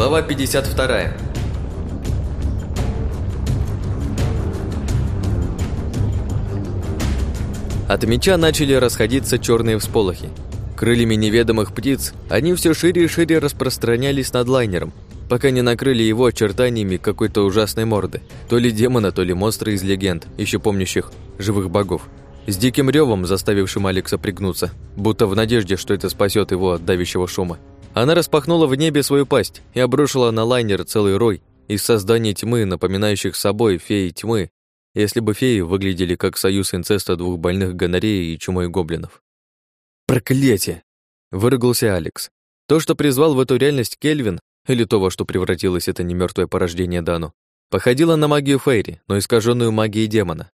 Глава 52. От меча начали расходиться черные всполохи. Крыльями неведомых птиц они все шире и шире распространялись над лайнером, пока не накрыли его очертаниями какой-то ужасной морды, то ли демона, то ли монстра из легенд, еще помнящих живых богов. С диким ревом, заставившим Алекса пригнуться, будто в надежде, что это спасет его от давящего шума. Она распахнула в небе свою пасть и обрушила на лайнер целый рой из созданий тьмы, напоминающих собой феи тьмы, если бы феи выглядели как союз инцеста двух больных гонореей и чумой гоблинов. «Проклятие!» – выругался Алекс. То, что призвал в эту реальность Кельвин, или то, во что превратилось это немертвое порождение Дану, походило на магию Фейри, но искаженную магией демона.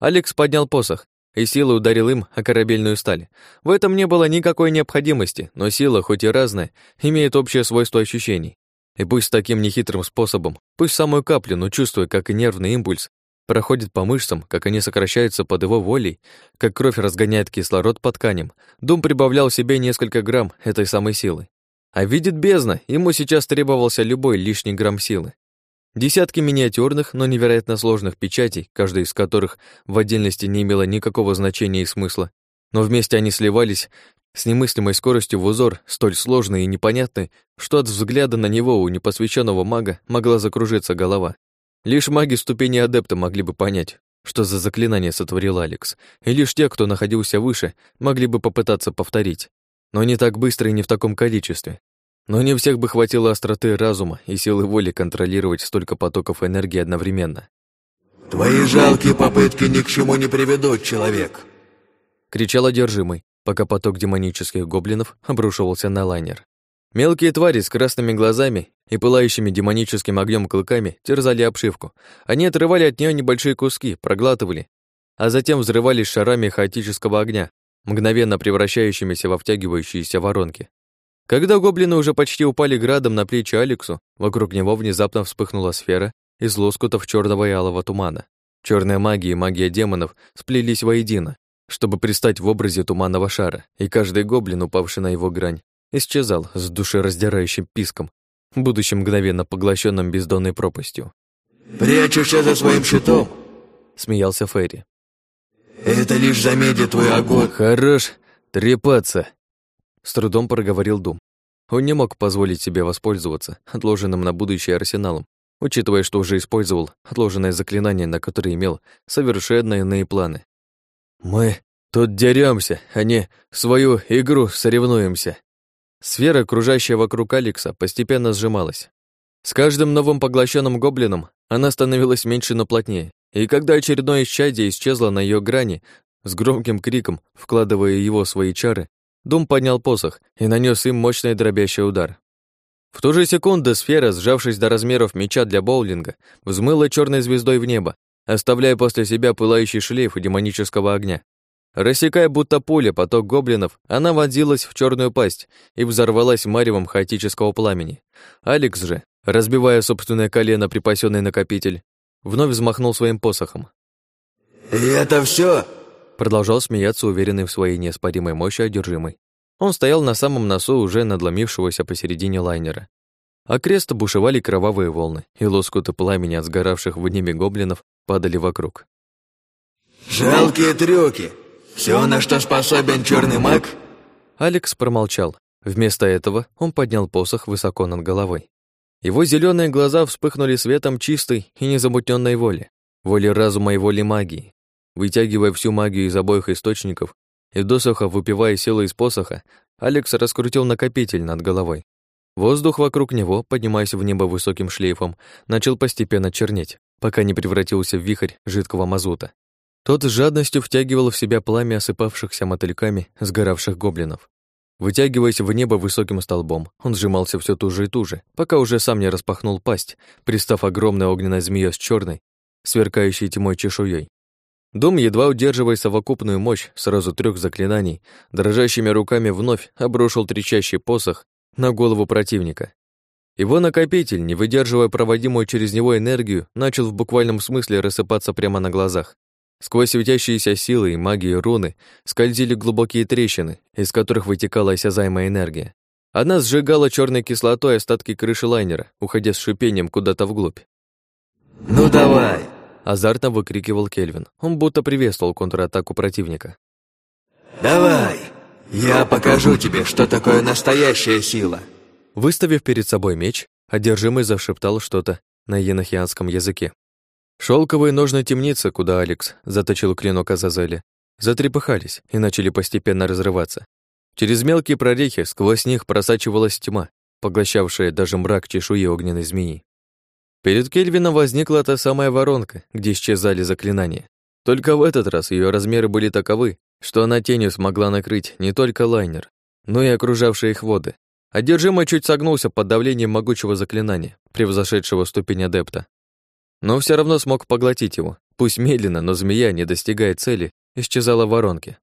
Алекс поднял посох и силой ударил им о корабельную сталь. В этом не было никакой необходимости, но сила, хоть и разная, имеет общее свойство ощущений. И пусть таким нехитрым способом, пусть самую каплю, но чувствуя, как и нервный импульс проходит по мышцам, как они сокращаются под его волей, как кровь разгоняет кислород по тканям, Дум прибавлял себе несколько грамм этой самой силы. А видит бездна, ему сейчас требовался любой лишний грамм силы. Десятки миниатюрных, но невероятно сложных печатей, каждая из которых в отдельности не имела никакого значения и смысла, но вместе они сливались с немыслимой скоростью в узор, столь сложный и непонятный, что от взгляда на него у непосвященного мага могла закружиться голова. Лишь маги ступени адепта могли бы понять, что за заклинание сотворил Алекс, и лишь те, кто находился выше, могли бы попытаться повторить. Но не так быстро и не в таком количестве. Но не всех бы хватило остроты разума и силы воли контролировать столько потоков энергии одновременно. «Твои жалкие попытки ни к чему не приведут, человек!» Кричал одержимый, пока поток демонических гоблинов обрушивался на лайнер. Мелкие твари с красными глазами и пылающими демоническим огнем клыками терзали обшивку. Они отрывали от нее небольшие куски, проглатывали, а затем взрывались шарами хаотического огня, мгновенно превращающимися во втягивающиеся воронки. Когда гоблины уже почти упали градом на плечи Алексу, вокруг него внезапно вспыхнула сфера из лоскутов черного и алого тумана. Черная магия и магия демонов сплелись воедино, чтобы пристать в образе туманного шара, и каждый гоблин, упавший на его грань, исчезал с душераздирающим писком, будучи мгновенно поглощенным бездонной пропастью. «Прячешься за своим щитом!» — смеялся Ферри. «Это лишь замедлит твой огонь!» «Хорош трепаться!» С трудом проговорил Дум. Он не мог позволить себе воспользоваться отложенным на будущее арсеналом, учитывая, что уже использовал отложенное заклинание, на которое имел совершенно иные планы. «Мы тут деремся, а не свою игру соревнуемся». Сфера, окружающая вокруг Алекса, постепенно сжималась. С каждым новым поглощенным гоблином она становилась меньше, но плотнее, и когда очередное исчадие исчезло на ее грани, с громким криком, вкладывая его свои чары, Дум поднял посох и нанес им мощный дробящий удар. В ту же секунду сфера, сжавшись до размеров меча для боулинга, взмыла черной звездой в небо, оставляя после себя пылающий шлейф демонического огня. Рассекая будто пуля поток гоблинов, она вонзилась в черную пасть и взорвалась маревом хаотического пламени. Алекс же, разбивая собственное колено припасенный накопитель, вновь взмахнул своим посохом. «И это все? Продолжал смеяться, уверенный в своей неоспоримой мощи одержимый. Он стоял на самом носу уже надломившегося посередине лайнера. А крест бушевали кровавые волны, и лоскуты пламени от сгоравших в небе гоблинов падали вокруг. «Жалкие трюки! Все, на что способен черный маг?» Алекс промолчал. Вместо этого он поднял посох высоко над головой. Его зеленые глаза вспыхнули светом чистой и незамутненной воли, воли разума и воли магии. Вытягивая всю магию из обоих источников и досуха выпивая силу из посоха, Алекс раскрутил накопитель над головой. Воздух вокруг него, поднимаясь в небо высоким шлейфом, начал постепенно чернеть, пока не превратился в вихрь жидкого мазута. Тот с жадностью втягивал в себя пламя осыпавшихся мотыльками сгоравших гоблинов. Вытягиваясь в небо высоким столбом, он сжимался все туже и туже, пока уже сам не распахнул пасть, пристав огромной огненной змеей с черной, сверкающей тьмой чешуей. Дом, едва удерживая совокупную мощь сразу трех заклинаний, дрожащими руками вновь обрушил трещащий посох на голову противника. Его накопитель, не выдерживая проводимую через него энергию, начал в буквальном смысле рассыпаться прямо на глазах. Сквозь светящиеся силы и магии руны скользили глубокие трещины, из которых вытекала осязаемая энергия. Она сжигала черной кислотой остатки крыши лайнера, уходя с шипением куда-то вглубь. «Ну давай!» – азартно выкрикивал Кельвин. Он будто приветствовал контратаку противника. «Давай! Я покажу тебе, что такое настоящая сила!» Выставив перед собой меч, одержимый зашептал что-то на енохианском языке. Шелковые ножны темницы, куда Алекс заточил клинок Азазели, затрепыхались и начали постепенно разрываться. Через мелкие прорехи сквозь них просачивалась тьма, поглощавшая даже мрак чешуи огненной змеи. Перед Кельвином возникла та самая воронка, где исчезали заклинания. Только в этот раз ее размеры были таковы, что она тенью смогла накрыть не только лайнер, но и окружавшие их воды. Одержимый чуть согнулся под давлением могучего заклинания, превзошедшего ступень адепта. Но все равно смог поглотить его. Пусть медленно, но змея, не достигая цели, исчезала в воронке.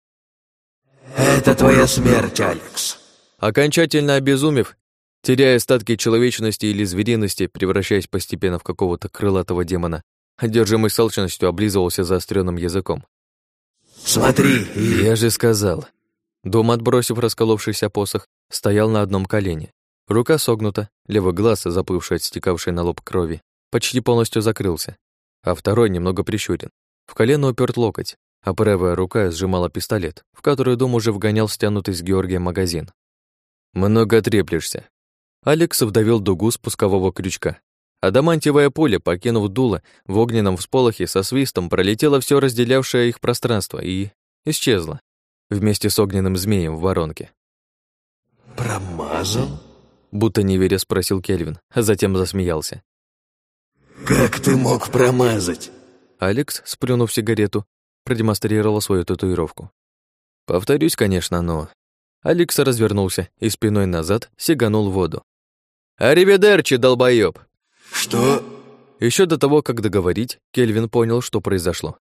«Это твоя смерть, Алекс!» Окончательно обезумев, теряя остатки человечности или звериности, превращаясь постепенно в какого-то крылатого демона, одержимый салчностью облизывался заостренным языком. «Смотри!» «Я же сказал!» Дом, отбросив расколовшийся посох, стоял на одном колене. Рука согнута, левый глаз, заплывший от стекавшей на лоб крови, почти полностью закрылся, а второй немного прищурен. В колено уперт локоть, а правая рука сжимала пистолет, в который дом уже вгонял стянутый с Георгия магазин. «Много треплешься». Алекс вдавил дугу спускового крючка. Адамантиевая пуля, покинув дуло, в огненном всполохе со свистом пролетела все разделявшее их пространство и исчезла, вместе с огненным змеем в воронке. «Промазал?» Будто не веря спросил Кельвин, а затем засмеялся. «Как ты мог промазать?» Алекс, сплюнув сигарету, продемонстрировал свою татуировку. Повторюсь, конечно, но... Алекс развернулся и спиной назад сиганул в воду. «Аривидерчи, долбоёб!» «Что?» Еще до того, как договорить, Кельвин понял, что произошло.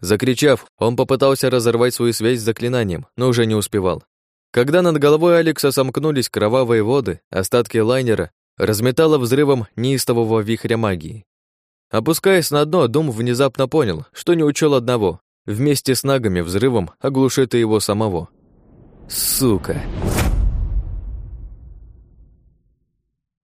Закричав, он попытался разорвать свою связь с заклинанием, но уже не успевал. Когда над головой Алекса сомкнулись кровавые воды, остатки лайнера разметало взрывом неистового вихря магии. Опускаясь на дно, Дум внезапно понял, что не учел одного. Вместе с нагами взрывом оглушит и его самого. Сука!